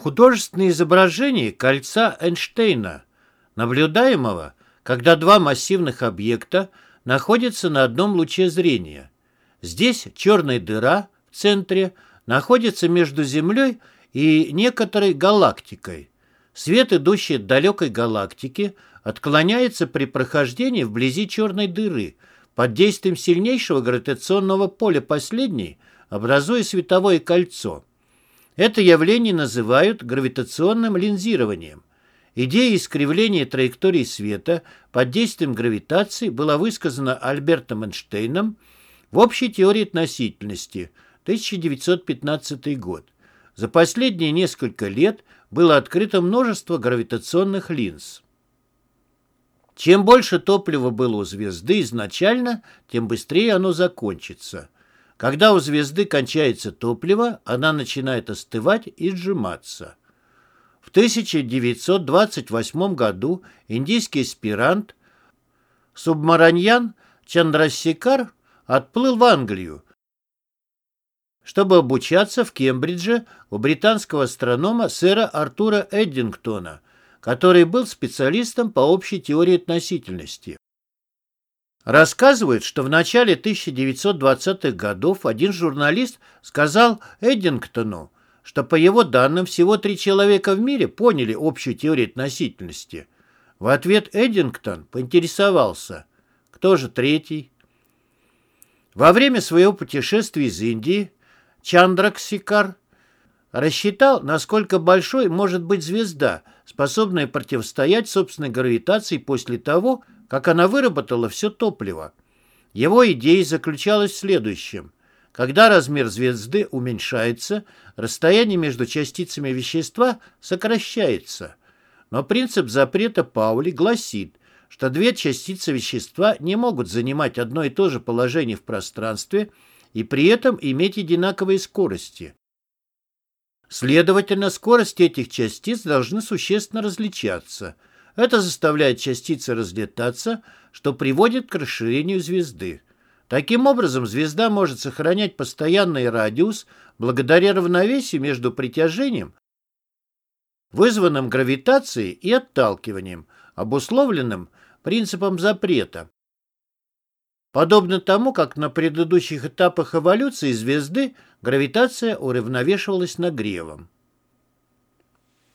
Художественное изображение кольца Эйнштейна, наблюдаемого, когда два массивных объекта находятся на одном луче зрения. Здесь черная дыра в центре находится между Землей и некоторой галактикой. Свет, идущий от далекой галактики, отклоняется при прохождении вблизи черной дыры под действием сильнейшего гравитационного поля последней, образуя световое кольцо. Это явление называют гравитационным линзированием. Идея искривления траектории света под действием гравитации была высказана Альбертом Эйнштейном в общей теории относительности, 1915 год. За последние несколько лет было открыто множество гравитационных линз. Чем больше топлива было у звезды изначально, тем быстрее оно закончится. Когда у звезды кончается топливо, она начинает остывать и сжиматься. В 1928 году индийский аспирант Субмараньян Чандрасикар отплыл в Англию, чтобы обучаться в Кембридже у британского астронома сэра Артура Эддингтона, который был специалистом по общей теории относительности. Рассказывают, что в начале 1920-х годов один журналист сказал Эддингтону, что по его данным всего три человека в мире поняли общую теорию относительности. В ответ Эддингтон поинтересовался, кто же третий. Во время своего путешествия из Индии Чандраксикар рассчитал, насколько большой может быть звезда, способная противостоять собственной гравитации после того, как она выработала все топливо. Его идея заключалась в следующем. Когда размер звезды уменьшается, расстояние между частицами вещества сокращается. Но принцип запрета Паули гласит, что две частицы вещества не могут занимать одно и то же положение в пространстве и при этом иметь одинаковые скорости. Следовательно, скорости этих частиц должны существенно различаться. Это заставляет частицы разлетаться, что приводит к расширению звезды. Таким образом, звезда может сохранять постоянный радиус благодаря равновесию между притяжением, вызванным гравитацией и отталкиванием, обусловленным принципом запрета. Подобно тому, как на предыдущих этапах эволюции звезды гравитация уравновешивалась нагревом.